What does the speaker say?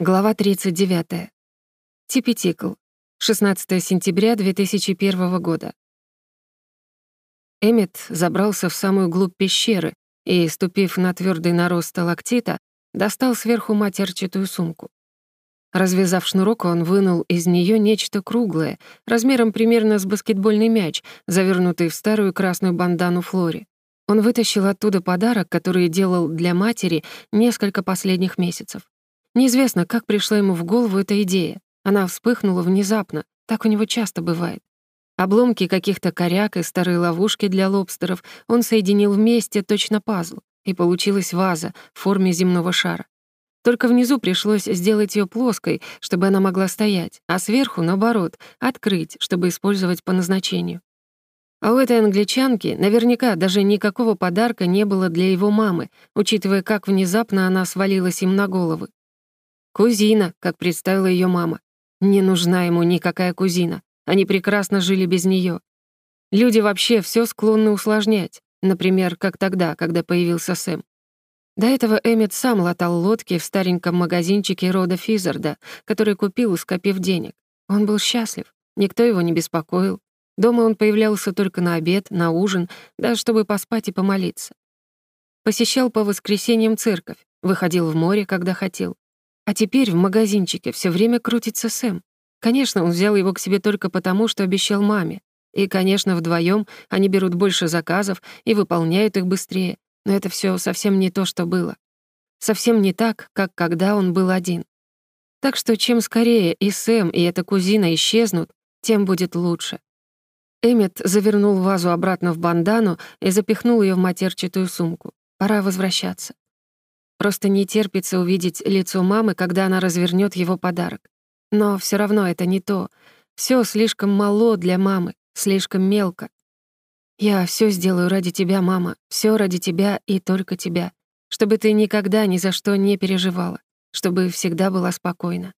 Глава 39. Типи-тикл. 16 сентября 2001 года. Эммет забрался в самую глубь пещеры и, ступив на твердый нарост сталактита, достал сверху матерчатую сумку. Развязав шнурок, он вынул из нее нечто круглое, размером примерно с баскетбольный мяч, завернутый в старую красную бандану Флори. Он вытащил оттуда подарок, который делал для матери несколько последних месяцев. Неизвестно, как пришла ему в голову эта идея. Она вспыхнула внезапно, так у него часто бывает. Обломки каких-то коряк и старые ловушки для лобстеров он соединил вместе точно пазл, и получилась ваза в форме земного шара. Только внизу пришлось сделать ее плоской, чтобы она могла стоять, а сверху, наоборот, открыть, чтобы использовать по назначению. А у этой англичанки наверняка даже никакого подарка не было для его мамы, учитывая, как внезапно она свалилась им на головы. Кузина, как представила ее мама. Не нужна ему никакая кузина. Они прекрасно жили без нее. Люди вообще все склонны усложнять. Например, как тогда, когда появился Сэм. До этого Эммет сам латал лодки в стареньком магазинчике рода Физарда, который купил, скопив денег. Он был счастлив, никто его не беспокоил. Дома он появлялся только на обед, на ужин, да чтобы поспать и помолиться. Посещал по воскресеньям церковь, выходил в море, когда хотел, а теперь в магазинчике все время крутится Сэм. Конечно, он взял его к себе только потому, что обещал маме. И, конечно, вдвоем они берут больше заказов и выполняют их быстрее. Но это все совсем не то, что было. Совсем не так, как когда он был один. Так что чем скорее и Сэм, и эта кузина исчезнут, тем будет лучше. Эммет завернул вазу обратно в бандану и запихнул ее в матерчатую сумку. Пора возвращаться. Просто не терпится увидеть лицо мамы, когда она развернет его подарок. Но все равно это не то. Все слишком мало для мамы, слишком мелко. Я все сделаю ради тебя, мама, все ради тебя и только тебя, чтобы ты никогда ни за что не переживала, чтобы всегда была спокойна.